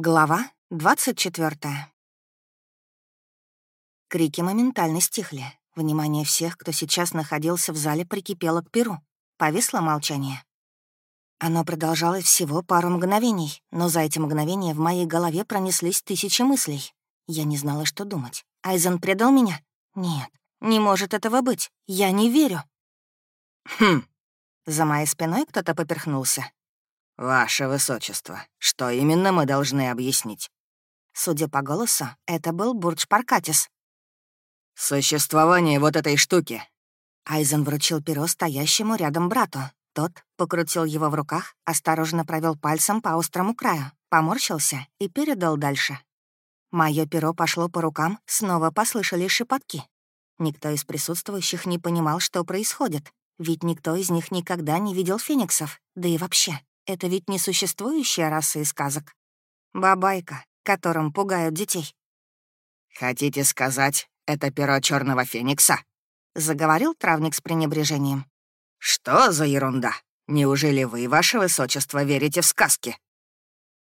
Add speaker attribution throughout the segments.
Speaker 1: Глава 24. Крики моментально стихли. Внимание всех, кто сейчас находился в зале, прикипело к перу. Повисло молчание. Оно продолжалось всего пару мгновений, но за эти мгновения в моей голове пронеслись тысячи мыслей. Я не знала, что думать. Айзен предал меня? Нет, не может этого быть. Я не верю.
Speaker 2: Хм.
Speaker 1: За моей спиной кто-то поперхнулся.
Speaker 2: «Ваше Высочество, что именно мы должны объяснить?»
Speaker 1: Судя по голосу, это был Бурдж Паркатис.
Speaker 2: «Существование вот этой штуки».
Speaker 1: Айзен вручил перо стоящему рядом брату. Тот покрутил его в руках, осторожно провел пальцем по острому краю, поморщился и передал дальше. Мое перо пошло по рукам, снова послышались шепотки. Никто из присутствующих не понимал, что происходит, ведь никто из них никогда не видел фениксов, да и вообще. Это ведь не существующая раса из сказок. Бабайка, которым пугают детей.
Speaker 2: «Хотите сказать, это перо черного феникса?»
Speaker 1: — заговорил травник с пренебрежением.
Speaker 2: «Что за ерунда? Неужели вы, ваше высочество, верите в сказки?»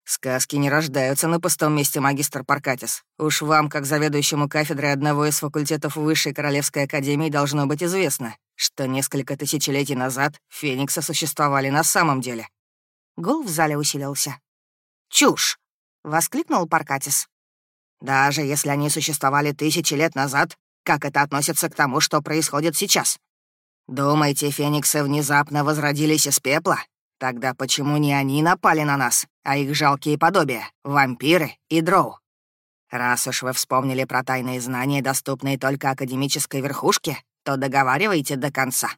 Speaker 2: «Сказки не рождаются на пустом месте, магистр Паркатис. Уж вам, как заведующему кафедрой одного из факультетов Высшей Королевской Академии, должно быть известно, что несколько тысячелетий назад фениксы существовали на самом деле.
Speaker 1: Гул в зале усилился. «Чушь!» — воскликнул Паркатис.
Speaker 2: «Даже если они существовали тысячи лет назад, как это относится к тому, что происходит сейчас? Думаете, фениксы внезапно возродились из пепла? Тогда почему не они напали на нас, а их жалкие подобия, вампиры и дроу? Раз уж вы вспомнили про тайные знания, доступные только академической верхушке, то договаривайте до конца.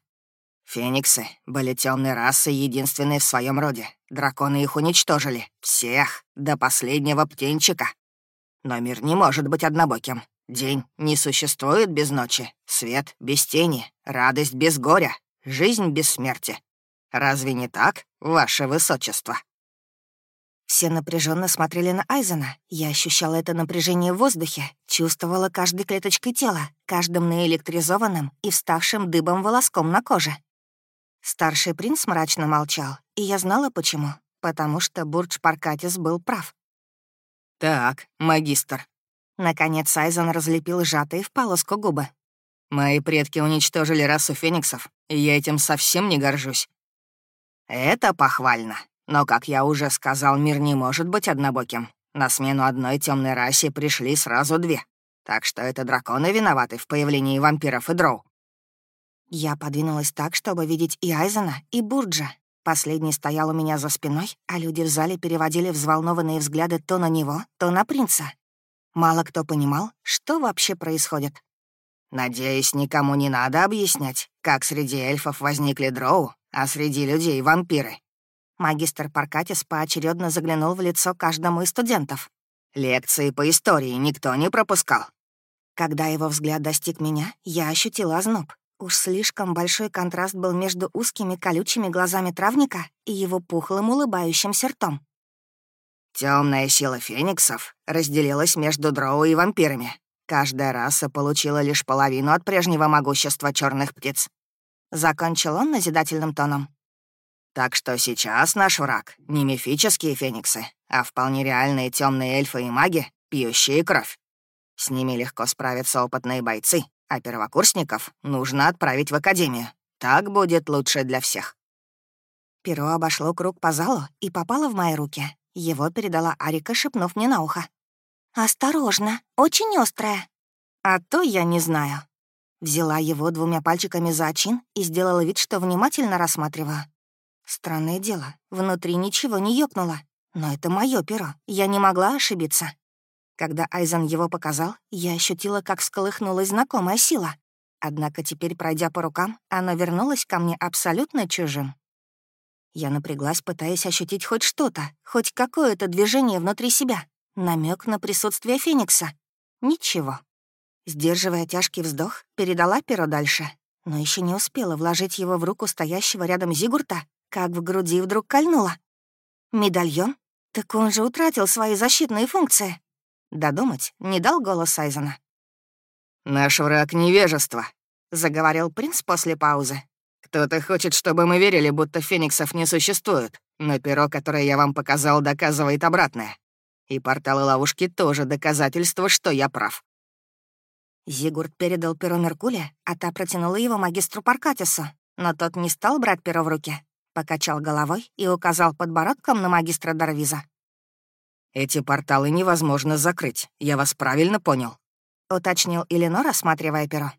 Speaker 2: Фениксы были темной расой, единственной в своем роде. Драконы их уничтожили. Всех, до последнего птенчика. Но мир не может быть однобоким. День не существует без ночи, свет без тени, радость без горя, жизнь без смерти. Разве не так, ваше высочество?»
Speaker 1: Все напряженно смотрели на Айзена. Я ощущала это напряжение в воздухе, чувствовала каждой клеточкой тела, каждым наэлектризованным и вставшим дыбом волоском на коже. Старший принц мрачно молчал, и я знала почему. Потому что Бурдж Паркатис был прав.
Speaker 2: «Так, магистр».
Speaker 1: Наконец Айзен разлепил сжатые в полоску губы.
Speaker 2: «Мои предки уничтожили расу фениксов, и я этим совсем не горжусь». «Это похвально. Но, как я уже сказал, мир не может быть однобоким. На смену одной темной расе пришли сразу две. Так что это драконы виноваты в появлении вампиров и дроу.
Speaker 1: Я подвинулась так, чтобы видеть и Айзена, и Бурджа. Последний стоял у меня за спиной, а люди в зале переводили взволнованные взгляды то на него, то на принца. Мало кто понимал, что вообще происходит.
Speaker 2: «Надеюсь, никому не надо объяснять, как среди эльфов возникли дроу, а среди людей — вампиры».
Speaker 1: Магистр Паркатис поочередно заглянул в лицо каждому из студентов.
Speaker 2: «Лекции по истории никто не пропускал».
Speaker 1: Когда его взгляд достиг меня, я ощутила озноб. Уж слишком большой контраст был между узкими колючими глазами травника и его пухлым улыбающимся ртом.
Speaker 2: Темная сила фениксов разделилась между дроу и вампирами. Каждая раса получила лишь половину от прежнего могущества черных птиц.
Speaker 1: Закончил он назидательным тоном.
Speaker 2: Так что сейчас наш враг — не мифические фениксы, а вполне реальные темные эльфы и маги, пьющие кровь. С ними легко справятся опытные бойцы, а первокурсников нужно отправить в академию. Так будет лучше для всех».
Speaker 1: Перо обошло круг по залу и попало в мои руки. Его передала Арика, шепнув мне на ухо. «Осторожно, очень острое». «А то я не знаю». Взяла его двумя пальчиками за очин и сделала вид, что внимательно рассматриваю. Странное дело, внутри ничего не ёкнуло. Но это мое перо, я не могла ошибиться. Когда Айзен его показал, я ощутила, как всколыхнулась знакомая сила. Однако теперь, пройдя по рукам, оно вернулось ко мне абсолютно чужим. Я напряглась, пытаясь ощутить хоть что-то, хоть какое-то движение внутри себя, намек на присутствие Феникса. Ничего. Сдерживая тяжкий вздох, передала перо дальше, но еще не успела вложить его в руку стоящего рядом Зигурта, как в груди вдруг кольнуло. Медальон? Так он же утратил свои защитные функции. Додумать не дал голос Айзена.
Speaker 2: «Наш враг — невежество», — заговорил принц после паузы. «Кто-то хочет, чтобы мы верили, будто фениксов не существует, но перо, которое я вам показал, доказывает обратное. И порталы ловушки тоже доказательство, что я прав.
Speaker 1: Зигурд передал перо Меркуле, а та протянула его магистру Паркатису, но тот не стал брать перо в руки, покачал головой и указал подбородком на магистра Дарвиза.
Speaker 2: «Эти порталы невозможно закрыть, я вас правильно понял?»
Speaker 1: — уточнил Эленор, осматривая перо.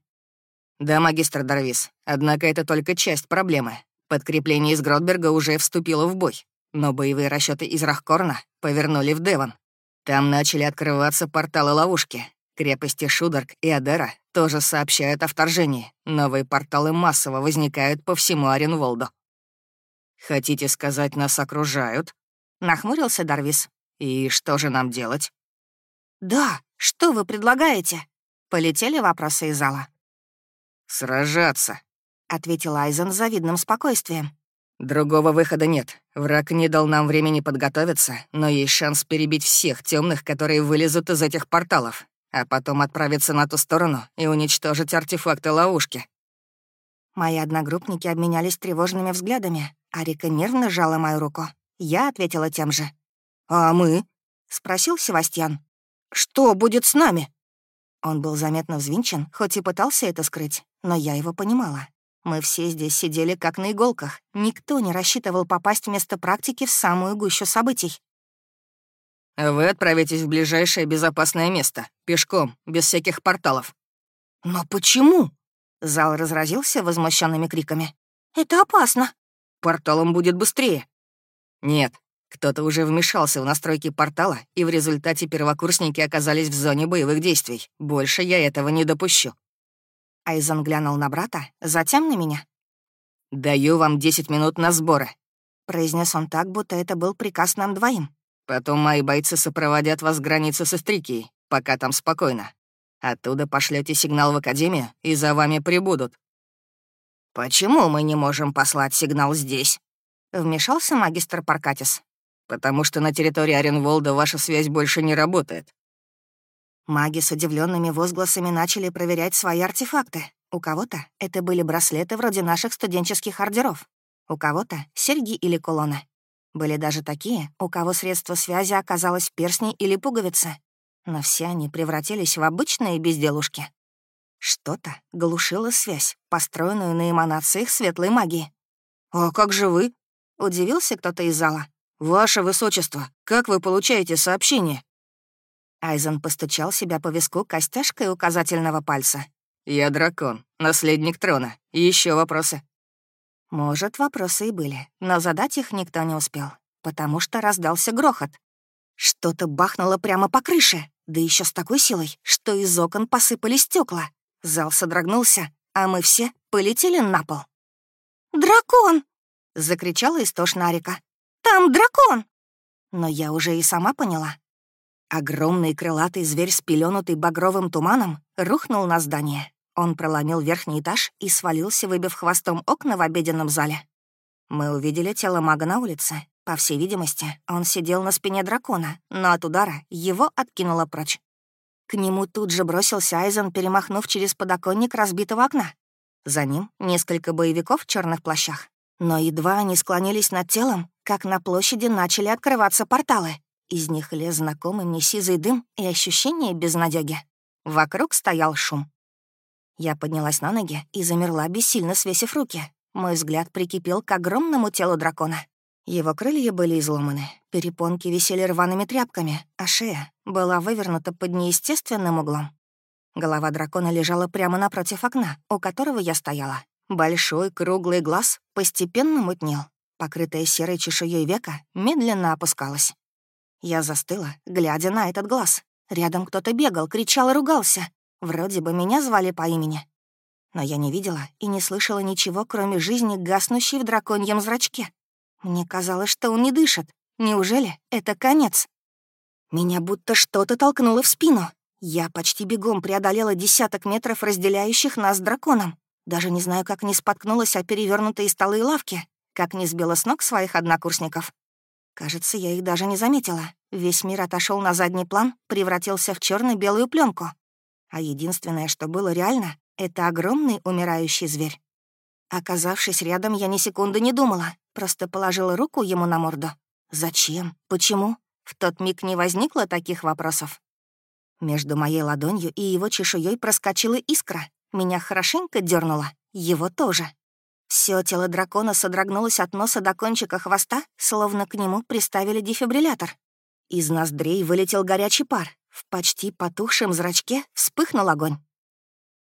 Speaker 2: «Да, магистр Дарвиз, однако это только часть проблемы. Подкрепление из Гротберга уже вступило в бой, но боевые расчеты из Рахкорна повернули в Девон. Там начали открываться порталы-ловушки, Крепости Шударк и Адера тоже сообщают о вторжении. Новые порталы массово возникают по всему Оренволду. «Хотите сказать, нас окружают?» — нахмурился Дарвис. «И что же нам делать?»
Speaker 1: «Да, что вы предлагаете?» — полетели вопросы из зала.
Speaker 2: «Сражаться», —
Speaker 1: ответил Айзен с завидным спокойствием.
Speaker 2: «Другого выхода нет. Враг не дал нам времени подготовиться, но есть шанс перебить всех темных, которые вылезут из этих порталов а потом отправиться на ту сторону и уничтожить артефакты ловушки.
Speaker 1: Мои одногруппники обменялись тревожными взглядами. Арика нервно сжала мою руку. Я ответила тем же.
Speaker 2: «А мы?»
Speaker 1: — спросил Севастьян.
Speaker 2: «Что будет с нами?»
Speaker 1: Он был заметно взвинчен, хоть и пытался это скрыть, но я его понимала. Мы все здесь сидели как на иголках. Никто не рассчитывал попасть вместо практики в самую гущу событий.
Speaker 2: Вы отправитесь в ближайшее безопасное место, пешком, без всяких порталов».
Speaker 1: «Но почему?» Зал разразился возмущенными криками. «Это опасно!»
Speaker 2: «Порталом будет быстрее!» «Нет, кто-то уже вмешался в настройки портала, и в результате первокурсники оказались в зоне боевых действий. Больше я этого не допущу».
Speaker 1: Айзен глянул на брата, затем на меня.
Speaker 2: «Даю вам 10 минут на сборы», —
Speaker 1: произнес он так, будто это был приказ нам двоим.
Speaker 2: Потом мои бойцы сопроводят вас к границе с Истрикией, пока там спокойно. Оттуда пошлете сигнал в Академию, и за вами прибудут». «Почему мы не можем послать сигнал здесь?» — вмешался магистр Паркатис. «Потому что на территории Оренволда ваша связь больше не работает».
Speaker 1: Маги с удивленными возгласами начали проверять свои артефакты. У кого-то это были браслеты вроде наших студенческих ордеров, у кого-то — серьги или кулоны. Были даже такие, у кого средство связи оказалось перстней или пуговицы, но все они превратились в обычные безделушки. Что-то глушило связь, построенную на эманациях светлой магии.
Speaker 2: «А как же вы?»
Speaker 1: — удивился кто-то из зала.
Speaker 2: «Ваше высочество, как вы получаете сообщение?»
Speaker 1: Айзен постучал себя по виску костяшкой указательного пальца.
Speaker 2: «Я дракон, наследник трона. Еще вопросы?»
Speaker 1: Может, вопросы и были, но задать их никто не успел, потому что раздался грохот. Что-то бахнуло прямо по крыше, да еще с такой силой, что из окон посыпались стекла. Зал содрогнулся, а мы все полетели на пол. «Дракон!» — закричала истошно Арика. «Там дракон!» Но я уже и сама поняла. Огромный крылатый зверь, спеленутый багровым туманом, рухнул на здание. Он проломил верхний этаж и свалился, выбив хвостом окна в обеденном зале. Мы увидели тело мага на улице. По всей видимости, он сидел на спине дракона, но от удара его откинуло прочь. К нему тут же бросился Айзен, перемахнув через подоконник разбитого окна. За ним несколько боевиков в черных плащах. Но едва они склонились над телом, как на площади начали открываться порталы. Из них лез знакомый мне сизый дым и ощущение безнадёги. Вокруг стоял шум. Я поднялась на ноги и замерла, бессильно свесив руки. Мой взгляд прикипел к огромному телу дракона. Его крылья были изломаны, перепонки висели рваными тряпками, а шея была вывернута под неестественным углом. Голова дракона лежала прямо напротив окна, у которого я стояла. Большой круглый глаз постепенно мутнел. Покрытая серой чешуей века медленно опускалась. Я застыла, глядя на этот глаз. Рядом кто-то бегал, кричал и ругался. Вроде бы меня звали по имени. Но я не видела и не слышала ничего, кроме жизни, гаснущей в драконьем зрачке. Мне казалось, что он не дышит. Неужели это конец? Меня будто что-то толкнуло в спину. Я почти бегом преодолела десяток метров, разделяющих нас с драконом. Даже не знаю, как не споткнулась о перевернутые столы и лавки, как не сбила с ног своих однокурсников. Кажется, я их даже не заметила. Весь мир отошел на задний план, превратился в черно белую пленку. А единственное, что было реально, — это огромный умирающий зверь. Оказавшись рядом, я ни секунды не думала, просто положила руку ему на морду. Зачем? Почему? В тот миг не возникло таких вопросов. Между моей ладонью и его чешуей проскочила искра. Меня хорошенько дернуло, его тоже. Все тело дракона содрогнулось от носа до кончика хвоста, словно к нему приставили дефибриллятор. Из ноздрей вылетел горячий пар. В почти потухшем зрачке вспыхнул огонь.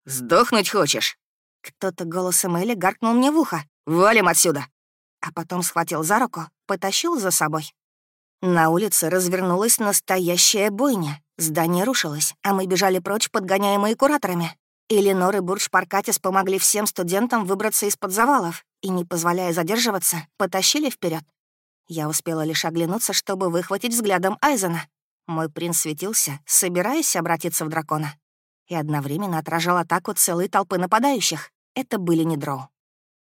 Speaker 2: «Сдохнуть хочешь?»
Speaker 1: Кто-то голосом Элли гаркнул мне в ухо.
Speaker 2: «Валим отсюда!»
Speaker 1: А потом схватил за руку, потащил за собой. На улице развернулась настоящая бойня. Здание рушилось, а мы бежали прочь, подгоняемые кураторами. Эленор и Бурдж Паркатис помогли всем студентам выбраться из-под завалов и, не позволяя задерживаться, потащили вперед. Я успела лишь оглянуться, чтобы выхватить взглядом Айзена. Мой принц светился, собираясь обратиться в дракона. И одновременно отражал атаку целой толпы нападающих. Это были не дроу.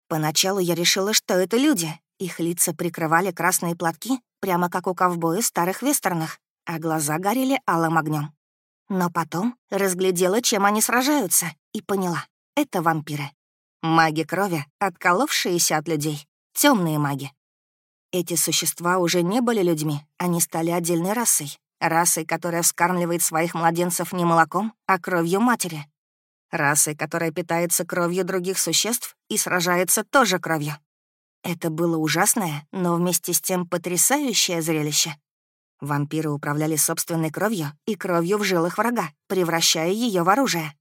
Speaker 1: Поначалу я решила, что это люди. Их лица прикрывали красные платки, прямо как у ковбоя старых вестернах, а глаза горели алым огнем. Но потом разглядела, чем они сражаются, и поняла — это вампиры. Маги крови, отколовшиеся от людей, темные маги. Эти существа уже не были людьми, они стали отдельной расой. Расой, которая вскармливает своих младенцев не молоком, а кровью матери. Расой, которая питается кровью других существ и сражается тоже кровью. Это было ужасное, но вместе с тем потрясающее зрелище. Вампиры управляли собственной кровью и кровью в жилах врага, превращая ее в оружие.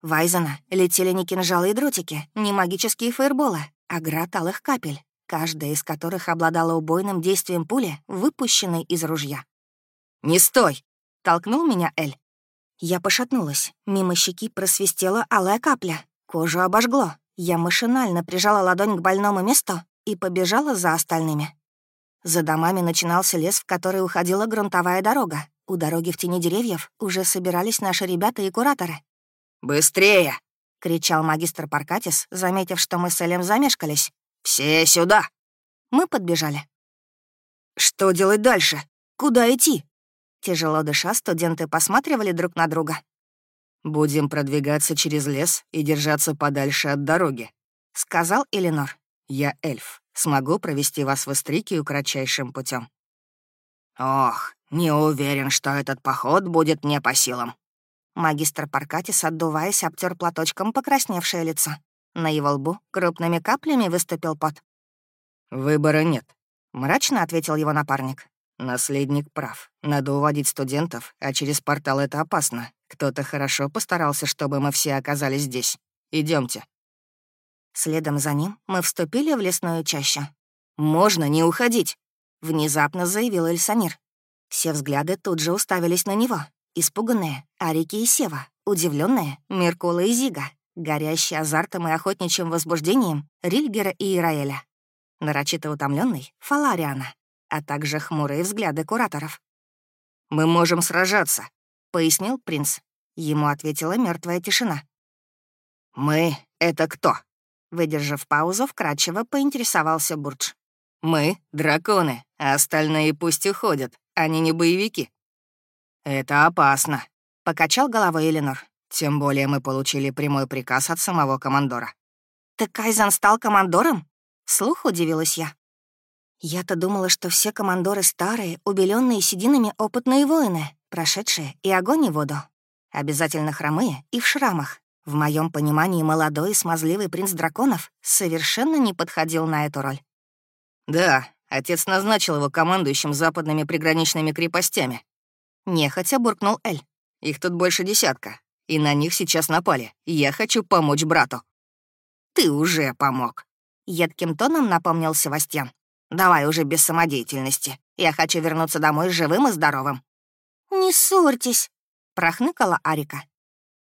Speaker 1: В Айзена летели не кинжалы и дротики, не магические фейерболы, а град алых капель, каждая из которых обладала убойным действием пули, выпущенной из ружья.
Speaker 2: «Не стой!»
Speaker 1: — толкнул меня Эль. Я пошатнулась. Мимо щеки просвистела алая капля. Кожу обожгло. Я машинально прижала ладонь к больному месту и побежала за остальными. За домами начинался лес, в который уходила грунтовая дорога. У дороги в тени деревьев уже собирались наши ребята и кураторы.
Speaker 2: «Быстрее!»
Speaker 1: — кричал магистр Паркатис, заметив, что мы с Элем замешкались.
Speaker 2: «Все сюда!»
Speaker 1: Мы подбежали.
Speaker 2: «Что делать дальше? Куда идти?»
Speaker 1: Тяжело дыша, студенты посматривали друг на друга.
Speaker 2: «Будем продвигаться через лес и держаться подальше от дороги», — сказал Эленор. «Я эльф смогу провести вас в Истрикию кратчайшим путем. «Ох, не уверен, что этот поход будет мне по силам».
Speaker 1: Магистр Паркатис, отдуваясь, обтер платочком покрасневшее лицо. На его лбу крупными каплями выступил пот.
Speaker 2: «Выбора нет», —
Speaker 1: мрачно ответил его напарник.
Speaker 2: «Наследник прав. Надо уводить студентов, а через портал это опасно. Кто-то хорошо постарался, чтобы мы все оказались здесь. Идемте.
Speaker 1: Следом за ним мы вступили в лесную чащу.
Speaker 2: «Можно не уходить!»
Speaker 1: — внезапно заявил Эльсанир. Все взгляды тут же уставились на него. Испуганные — Арики и Сева, удивленные — Меркула и Зига, горящие азартом и охотничьим возбуждением Рильгера и Ираэля, нарочито утомленный Фалариана, а также хмурые взгляды кураторов.
Speaker 2: «Мы можем сражаться», —
Speaker 1: пояснил принц. Ему ответила мертвая тишина.
Speaker 2: «Мы — это кто?»
Speaker 1: Выдержав паузу, вкрадчиво поинтересовался Бурдж.
Speaker 2: «Мы — драконы, а остальные пусть уходят, они не боевики». «Это опасно», — покачал головой Эленор. «Тем более мы получили прямой приказ от самого командора».
Speaker 1: «Так Кайзан стал командором?» — слух удивилась я. Я-то думала, что все командоры старые, убеленные сединами опытные воины, прошедшие и огонь и воду. Обязательно хромые и в шрамах, в моем понимании, молодой и смазливый принц драконов совершенно не подходил на эту роль.
Speaker 2: «Да, отец назначил его командующим западными приграничными крепостями».
Speaker 1: Нехотя буркнул Эль.
Speaker 2: «Их тут больше десятка, и на них сейчас напали. Я хочу помочь брату».
Speaker 1: «Ты уже помог», — едким тоном напомнил Севастьян. «Давай уже без самодеятельности. Я хочу вернуться домой живым и здоровым». «Не ссорьтесь», — прохныкала Арика.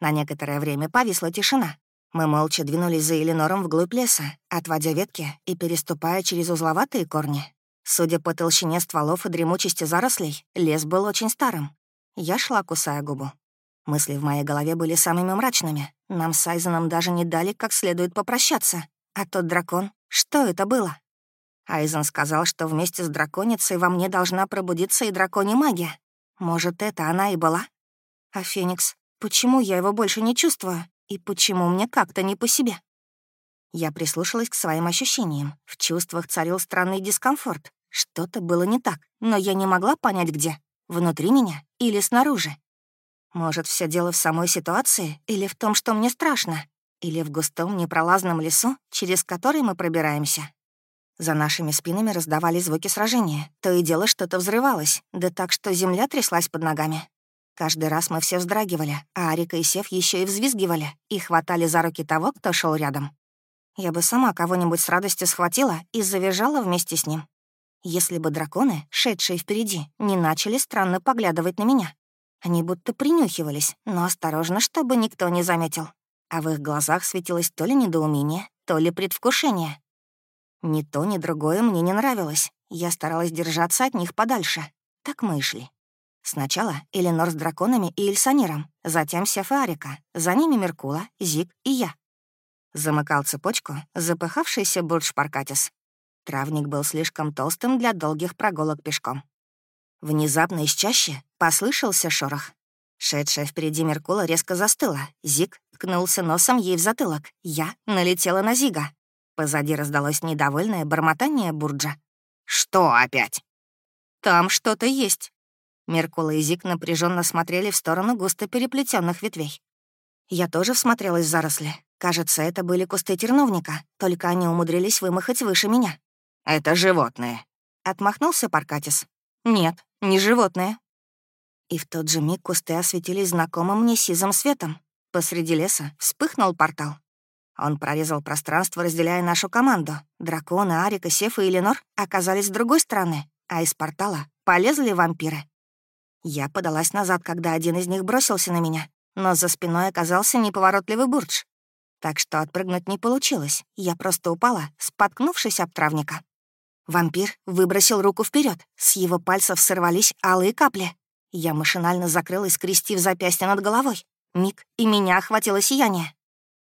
Speaker 1: На некоторое время повисла тишина. Мы молча двинулись за Эленором вглубь леса, отводя ветки и переступая через узловатые корни. Судя по толщине стволов и дремучести зарослей, лес был очень старым. Я шла, кусая губу. Мысли в моей голове были самыми мрачными. Нам с Айзеном даже не дали как следует попрощаться. А тот дракон, что это было? Айзен сказал, что вместе с драконицей во мне должна пробудиться и драконья магия. Может, это она и была? А Феникс? Почему я его больше не чувствую? И почему мне как-то не по себе? Я прислушалась к своим ощущениям. В чувствах царил странный дискомфорт. Что-то было не так, но я не могла понять, где — внутри меня или снаружи. Может, все дело в самой ситуации или в том, что мне страшно, или в густом непролазном лесу, через который мы пробираемся. За нашими спинами раздавались звуки сражения. То и дело что-то взрывалось, да так, что земля тряслась под ногами. Каждый раз мы все вздрагивали, а Арика и Сев еще и взвизгивали и хватали за руки того, кто шел рядом. Я бы сама кого-нибудь с радостью схватила и завизжала вместе с ним. Если бы драконы, шедшие впереди, не начали странно поглядывать на меня. Они будто принюхивались, но осторожно, чтобы никто не заметил. А в их глазах светилось то ли недоумение, то ли предвкушение. Ни то, ни другое мне не нравилось. Я старалась держаться от них подальше. Так мы и шли. Сначала Эленор с драконами и Эльсаниром, затем Сеф и Арика, за ними Меркула, Зик и я. Замыкал цепочку запыхавшийся Бурдж Паркатис. Травник был слишком толстым для долгих прогулок пешком. Внезапно из чаще послышался шорох. Шедшая впереди Меркула резко застыла. Зиг ткнулся носом ей в затылок. Я налетела на Зига. Позади раздалось недовольное бормотание Бурджа. «Что опять?» «Там что-то есть». Меркула и Зик напряженно смотрели в сторону густо переплетенных ветвей. Я тоже всмотрелась в заросли. Кажется, это были кусты терновника, только они умудрились вымахать выше меня. «Это животные», — отмахнулся Паркатис. «Нет, не животные». И в тот же миг кусты осветились знакомым мне сизым светом. Посреди леса вспыхнул портал. Он прорезал пространство, разделяя нашу команду. Драконы, Арика, Сеф и Эленор оказались с другой стороны, а из портала полезли вампиры. Я подалась назад, когда один из них бросился на меня, но за спиной оказался неповоротливый бурдж. Так что отпрыгнуть не получилось, я просто упала, споткнувшись об травника. Вампир выбросил руку вперед, с его пальцев сорвались алые капли. Я машинально закрылась, скрестив запястье над головой. Миг, и меня охватило сияние.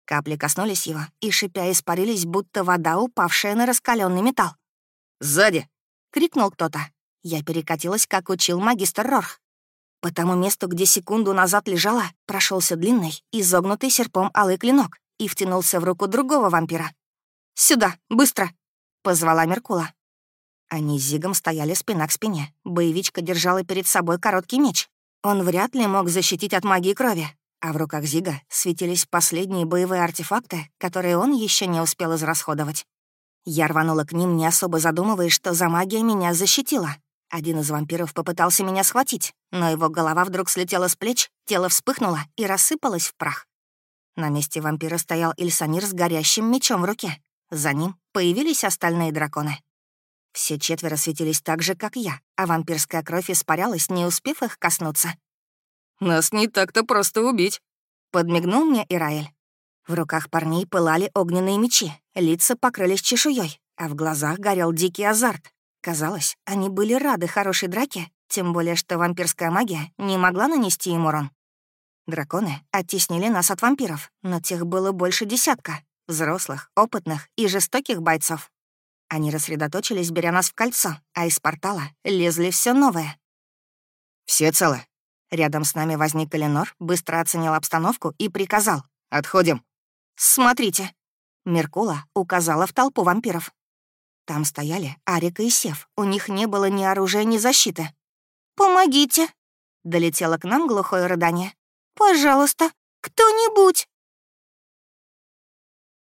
Speaker 1: Капли коснулись его и, шипя, испарились, будто вода, упавшая на раскаленный металл.
Speaker 2: «Сзади!»
Speaker 1: — крикнул кто-то. Я перекатилась, как учил магистр Рорх. По тому месту, где секунду назад лежала, прошелся длинный, изогнутый серпом алый клинок и втянулся в руку другого вампира. «Сюда, быстро!» — позвала Меркула. Они с Зигом стояли спина к спине. Боевичка держала перед собой короткий меч. Он вряд ли мог защитить от магии крови, а в руках Зига светились последние боевые артефакты, которые он еще не успел израсходовать. Я рванула к ним, не особо задумываясь, что за магия меня защитила. Один из вампиров попытался меня схватить, но его голова вдруг слетела с плеч, тело вспыхнуло и рассыпалось в прах. На месте вампира стоял Ильсанир с горящим мечом в руке. За ним появились остальные драконы. Все четверо светились так же, как я, а вампирская кровь испарялась, не успев их коснуться.
Speaker 2: «Нас не так-то просто убить», —
Speaker 1: подмигнул мне Ираэль. В руках парней пылали огненные мечи, лица покрылись чешуей, а в глазах горел дикий азарт. Казалось, они были рады хорошей драке, тем более что вампирская магия не могла нанести им урон. Драконы оттеснили нас от вампиров, но тех было больше десятка — взрослых, опытных и жестоких бойцов. Они рассредоточились, беря нас в кольцо, а из портала лезли все новое.
Speaker 2: «Все целы?»
Speaker 1: Рядом с нами возник Эленор, быстро оценил обстановку и приказал.
Speaker 2: «Отходим».
Speaker 1: «Смотрите». Меркула указала в толпу вампиров. Там стояли Арика и Сев. У них не было ни оружия, ни защиты. «Помогите!» — долетело к нам глухое рыдание. «Пожалуйста, кто-нибудь!»